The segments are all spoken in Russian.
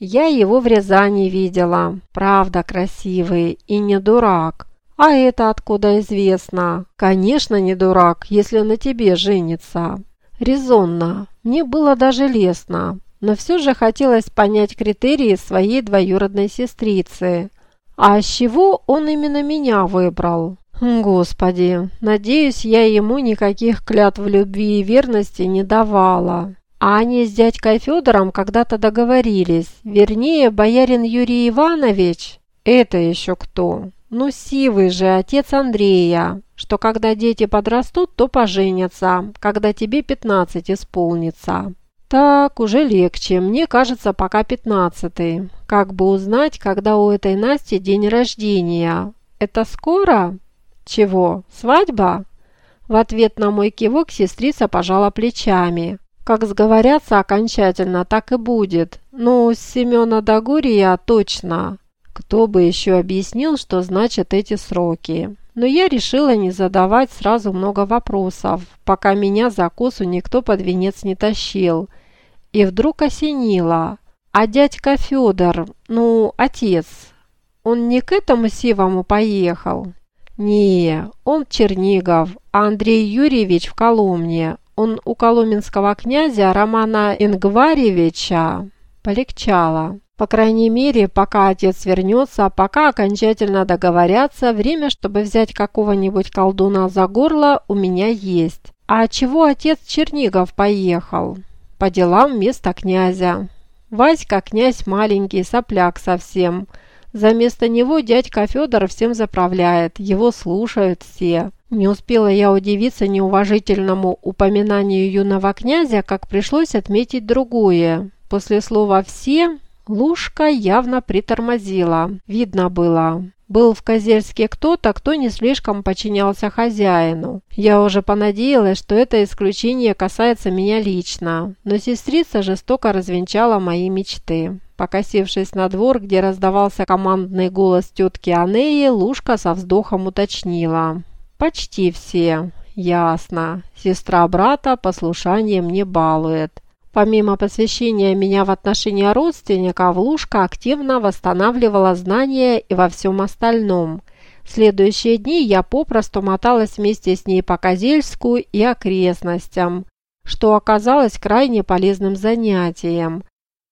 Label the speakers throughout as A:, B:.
A: Я его в Рязани видела. Правда, красивый и не дурак. А это откуда известно? Конечно, не дурак, если на тебе женится. Резонно. Мне было даже лестно. Но все же хотелось понять критерии своей двоюродной сестрицы. А с чего он именно меня выбрал? Господи, надеюсь, я ему никаких клятв любви и верности не давала. А они с дядькой Федором когда-то договорились. Вернее, боярин Юрий Иванович. Это еще кто? Ну, сивый же, отец Андрея. Что когда дети подрастут, то поженятся, когда тебе 15 исполнится. Так, уже легче. Мне кажется, пока 15 Как бы узнать, когда у этой Насти день рождения? Это скоро? Чего, свадьба? В ответ на мой кивок сестрица пожала плечами. Как сговорятся окончательно, так и будет. Ну, с Семена до Гурия точно. Кто бы еще объяснил, что значат эти сроки. Но я решила не задавать сразу много вопросов, пока меня за косу никто под венец не тащил. И вдруг осенило. А дядька Федор, ну, отец, он не к этому сивому поехал? Не, он Чернигов, а Андрей Юрьевич в Коломне. Он у коломенского князя Романа Ингваревича полегчало. По крайней мере, пока отец вернется, пока окончательно договорятся, время, чтобы взять какого-нибудь колдуна за горло, у меня есть. А чего отец Чернигов поехал? По делам вместо князя. Васька князь маленький, сопляк совсем. За место него дядька Федор всем заправляет, его слушают все. Не успела я удивиться неуважительному упоминанию юного князя, как пришлось отметить другое. После слова «все» Лушка явно притормозила. Видно было. Был в Козельске кто-то, кто не слишком подчинялся хозяину. Я уже понадеялась, что это исключение касается меня лично, но сестрица жестоко развенчала мои мечты. Покосившись на двор, где раздавался командный голос тетки Анеи, Лушка со вздохом уточнила. «Почти все. Ясно. Сестра брата послушанием не балует». Помимо посвящения меня в отношения родственников, Лушка активно восстанавливала знания и во всем остальном. В следующие дни я попросту моталась вместе с ней по Козельску и окрестностям, что оказалось крайне полезным занятием.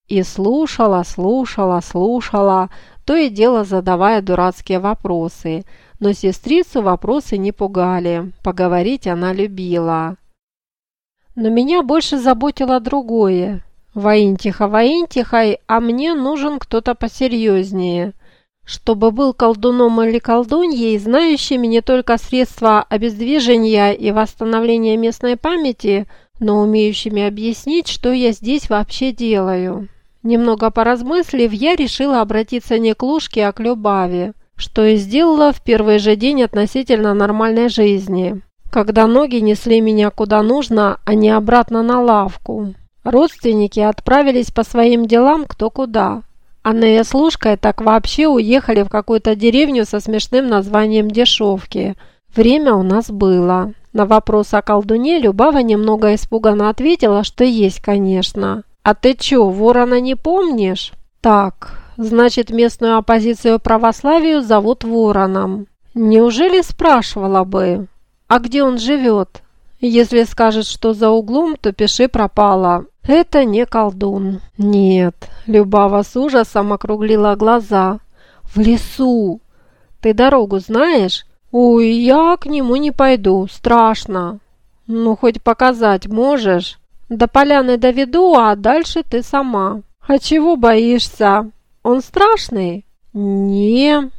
A: И слушала, слушала, слушала, то и дело задавая дурацкие вопросы – но сестрицу вопросы не пугали, поговорить она любила. Но меня больше заботило другое. Воинтиха, воинтихой, а мне нужен кто-то посерьезнее. Чтобы был колдуном или колдуньей, знающими не только средства обездвижения и восстановления местной памяти, но умеющими объяснить, что я здесь вообще делаю. Немного поразмыслив, я решила обратиться не к Лужке, а к Любаве что и сделала в первый же день относительно нормальной жизни, когда ноги несли меня куда нужно, а не обратно на лавку. Родственники отправились по своим делам кто куда. Анна с Лужкой так вообще уехали в какую-то деревню со смешным названием Дешевки. Время у нас было. На вопрос о колдуне Любава немного испуганно ответила, что есть, конечно. «А ты чё, ворона не помнишь?» «Так, Значит, местную оппозицию православию зовут Вороном. Неужели спрашивала бы, а где он живет? Если скажет, что за углом, то пиши пропало. Это не колдун. Нет, Любава с ужасом округлила глаза. В лесу. Ты дорогу знаешь? Ой, я к нему не пойду, страшно. Ну, хоть показать можешь? До поляны доведу, а дальше ты сама. А чего боишься? Он страшный? Не,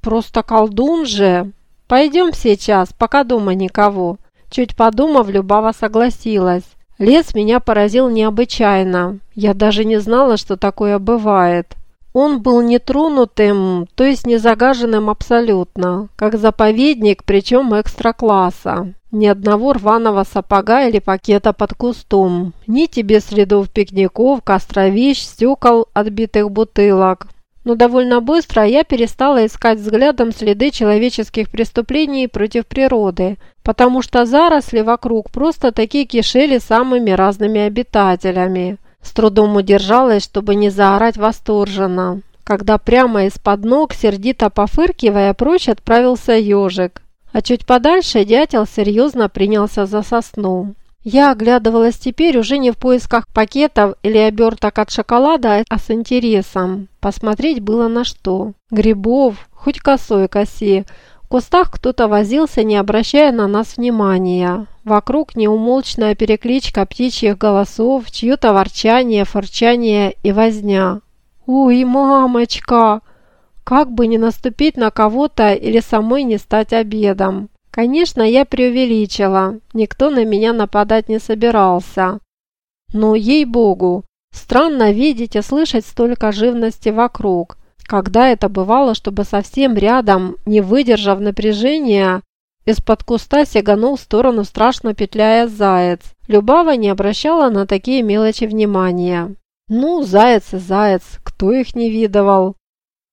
A: просто колдун же. Пойдем сейчас, пока дома никого. Чуть подумав, Любава согласилась. Лес меня поразил необычайно. Я даже не знала, что такое бывает. Он был нетронутым, то есть не загаженным абсолютно, как заповедник, причем экстра-класса. Ни одного рваного сапога или пакета под кустом, ни тебе следов пикников, костровищ, стекол отбитых бутылок. Но довольно быстро я перестала искать взглядом следы человеческих преступлений против природы, потому что заросли вокруг просто такие кишели самыми разными обитателями – С трудом удержалась, чтобы не заорать восторженно, когда прямо из-под ног, сердито пофыркивая, прочь отправился ежик. А чуть подальше дятел серьезно принялся за сосну. Я оглядывалась теперь уже не в поисках пакетов или оберток от шоколада, а с интересом. Посмотреть было на что. Грибов, хоть косой коси. Кустах кто-то возился, не обращая на нас внимания. Вокруг неумолчная перекличка птичьих голосов, чье-то ворчание, форчание и возня. «Ой, мамочка!» Как бы не наступить на кого-то или самой не стать обедом. Конечно, я преувеличила, никто на меня нападать не собирался. Но, ей-богу, странно видеть и слышать столько живности вокруг. Когда это бывало, чтобы совсем рядом, не выдержав напряжения, из-под куста сиганул в сторону, страшно петляя заяц. Любава не обращала на такие мелочи внимания. Ну, заяц и заяц, кто их не видывал?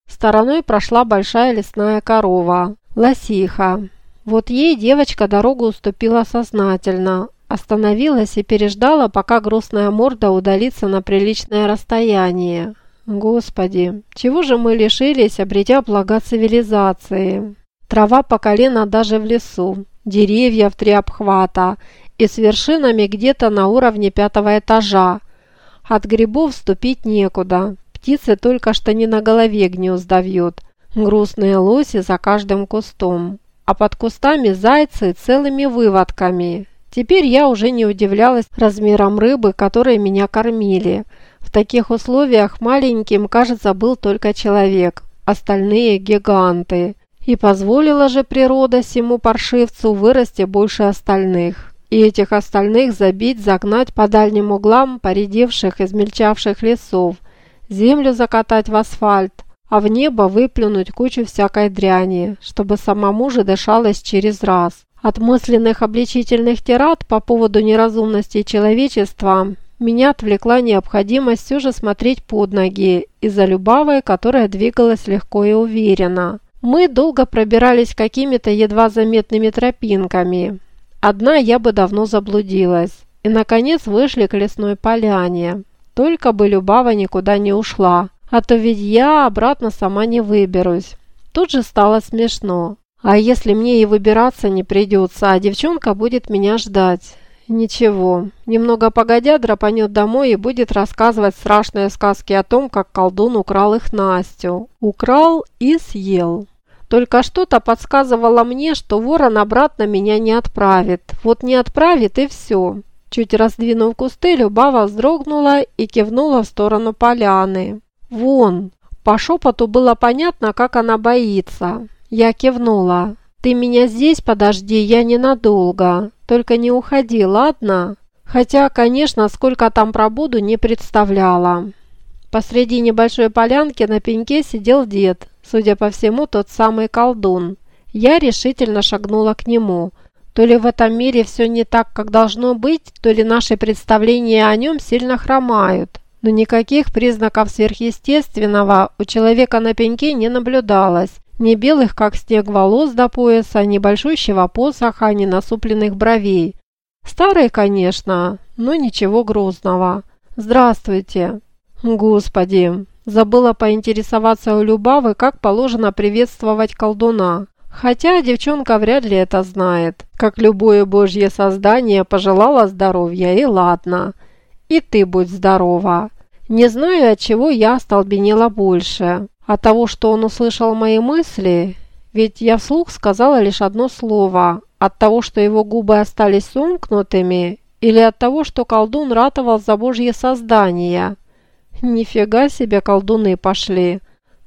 A: Стороной прошла большая лесная корова, лосиха. Вот ей девочка дорогу уступила сознательно, остановилась и переждала, пока грустная морда удалится на приличное расстояние. Господи, чего же мы лишились, обретя блага цивилизации? Трава по колено даже в лесу, деревья в три обхвата и с вершинами где-то на уровне пятого этажа. От грибов ступить некуда, птицы только что не на голове гнезда вьют, грустные лоси за каждым кустом а под кустами зайцы целыми выводками. Теперь я уже не удивлялась размерам рыбы, которые меня кормили. В таких условиях маленьким, кажется, был только человек, остальные – гиганты. И позволила же природа всему паршивцу вырасти больше остальных. И этих остальных забить, загнать по дальним углам поредевших, измельчавших лесов, землю закатать в асфальт, а в небо выплюнуть кучу всякой дряни, чтобы самому же дышалось через раз. От мысленных обличительных тират по поводу неразумности человечества меня отвлекла необходимость все же смотреть под ноги из-за Любавой, которая двигалась легко и уверенно. Мы долго пробирались какими-то едва заметными тропинками. Одна я бы давно заблудилась. И, наконец, вышли к лесной поляне. Только бы Любава никуда не ушла. А то ведь я обратно сама не выберусь. Тут же стало смешно. А если мне и выбираться не придется, а девчонка будет меня ждать? Ничего, немного погодя драпанет домой и будет рассказывать страшные сказки о том, как колдун украл их Настю. Украл и съел. Только что-то подсказывало мне, что ворон обратно меня не отправит. Вот не отправит и все. Чуть раздвинув кусты, Любава вздрогнула и кивнула в сторону поляны. «Вон!» По шепоту было понятно, как она боится. Я кивнула. «Ты меня здесь подожди, я ненадолго. Только не уходи, ладно?» Хотя, конечно, сколько там пробуду, не представляла. Посреди небольшой полянки на пеньке сидел дед, судя по всему, тот самый колдун. Я решительно шагнула к нему. То ли в этом мире все не так, как должно быть, то ли наши представления о нем сильно хромают но никаких признаков сверхъестественного у человека на пеньке не наблюдалось. Ни белых, как снег, волос до пояса, ни большущего посоха, ни насупленных бровей. Старый, конечно, но ничего грозного. «Здравствуйте!» «Господи!» Забыла поинтересоваться у Любавы, как положено приветствовать колдуна. Хотя девчонка вряд ли это знает. Как любое божье создание пожелала здоровья, и ладно. И ты будь здорова. Не знаю, от чего я остолбенела больше. От того, что он услышал мои мысли, ведь я вслух сказала лишь одно слово. От того, что его губы остались сомкнутыми, или от того, что колдун ратовал за божье создание. Нифига себе колдуны пошли.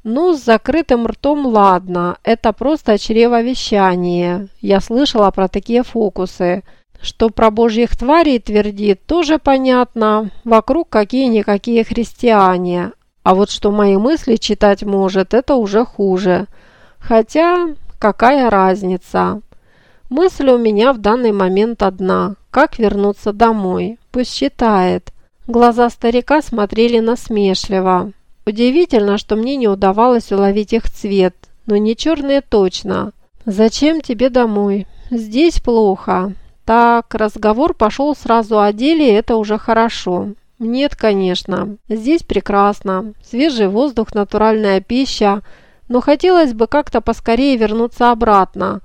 A: Ну, с закрытым ртом ладно, это просто чревовещание. Я слышала про такие фокусы – что про божьих тварей твердит, тоже понятно. Вокруг какие-никакие христиане. А вот что мои мысли читать может, это уже хуже. Хотя, какая разница? Мысль у меня в данный момент одна. Как вернуться домой? Пусть считает. Глаза старика смотрели насмешливо. Удивительно, что мне не удавалось уловить их цвет, но не черные точно. «Зачем тебе домой? Здесь плохо. Так, разговор пошел сразу о деле, это уже хорошо. Нет, конечно. Здесь прекрасно. Свежий воздух, натуральная пища. Но хотелось бы как-то поскорее вернуться обратно.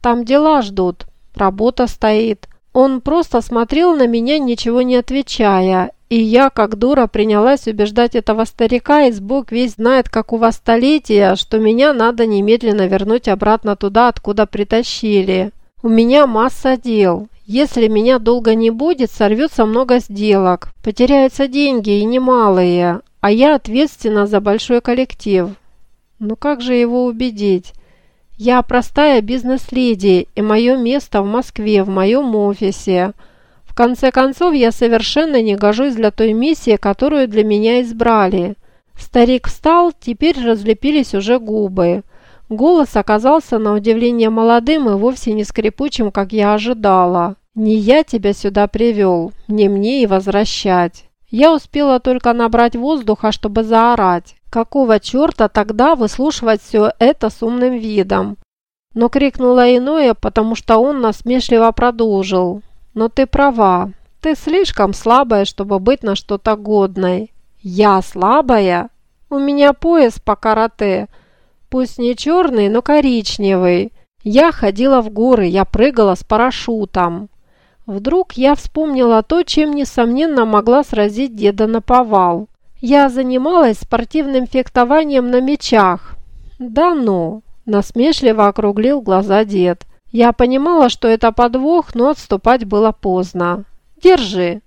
A: Там дела ждут. Работа стоит. Он просто смотрел на меня, ничего не отвечая. И я, как дура, принялась убеждать этого старика, и сбог весь знает, как у вас столетия, что меня надо немедленно вернуть обратно туда, откуда притащили. У меня масса дел. Если меня долго не будет, сорвется много сделок, потеряются деньги и немалые, а я ответственна за большой коллектив. Ну как же его убедить? Я простая бизнес-леди, и мое место в Москве, в моем офисе. В конце концов, я совершенно не гожусь для той миссии, которую для меня избрали. Старик встал, теперь разлепились уже губы. Голос оказался на удивление молодым и вовсе не скрипучим, как я ожидала. «Не я тебя сюда привел, не мне и возвращать». Я успела только набрать воздуха, чтобы заорать. Какого черта тогда выслушивать все это с умным видом? Но крикнула иное, потому что он насмешливо продолжил. «Но ты права. Ты слишком слабая, чтобы быть на что-то годной». «Я слабая? У меня пояс по карате». Пусть не черный, но коричневый. Я ходила в горы, я прыгала с парашютом. Вдруг я вспомнила то, чем, несомненно, могла сразить деда на повал. Я занималась спортивным фехтованием на мечах. Да ну, насмешливо округлил глаза дед. Я понимала, что это подвох, но отступать было поздно. Держи.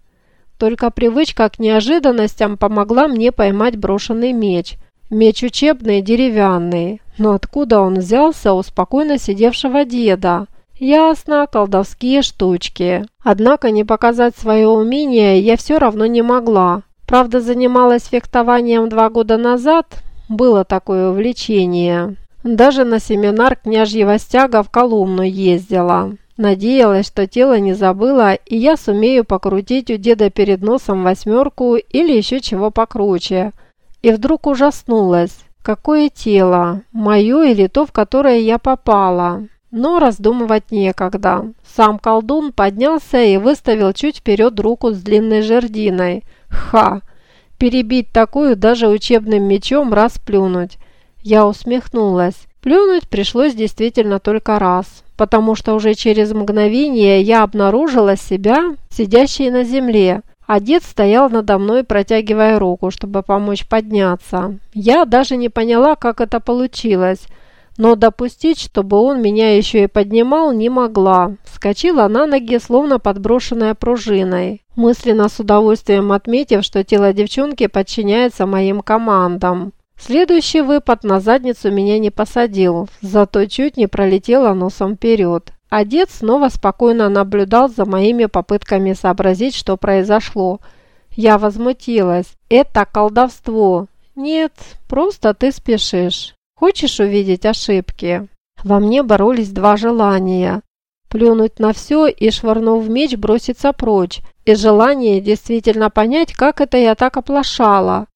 A: Только привычка к неожиданностям помогла мне поймать брошенный меч – Меч учебный, деревянный. Но откуда он взялся у спокойно сидевшего деда? Ясно, колдовские штучки. Однако не показать свое умение я все равно не могла. Правда, занималась фехтованием два года назад. Было такое увлечение. Даже на семинар княжьего стяга в Коломну ездила. Надеялась, что тело не забыло, и я сумею покрутить у деда перед носом восьмерку или еще чего покруче – и вдруг ужаснулась. Какое тело? Мое или то, в которое я попала? Но раздумывать некогда. Сам колдун поднялся и выставил чуть вперед руку с длинной жердиной. Ха! Перебить такую даже учебным мечом расплюнуть. Я усмехнулась. Плюнуть пришлось действительно только раз, потому что уже через мгновение я обнаружила себя, сидящей на земле, а дед стоял надо мной, протягивая руку, чтобы помочь подняться. Я даже не поняла, как это получилось, но допустить, чтобы он меня еще и поднимал, не могла. Вскочила на ноги, словно подброшенная пружиной, мысленно с удовольствием отметив, что тело девчонки подчиняется моим командам. Следующий выпад на задницу меня не посадил, зато чуть не пролетела носом вперед. А дед снова спокойно наблюдал за моими попытками сообразить, что произошло. Я возмутилась. «Это колдовство!» «Нет, просто ты спешишь. Хочешь увидеть ошибки?» Во мне боролись два желания. Плюнуть на все и, швырнув меч, броситься прочь. И желание действительно понять, как это я так оплошала.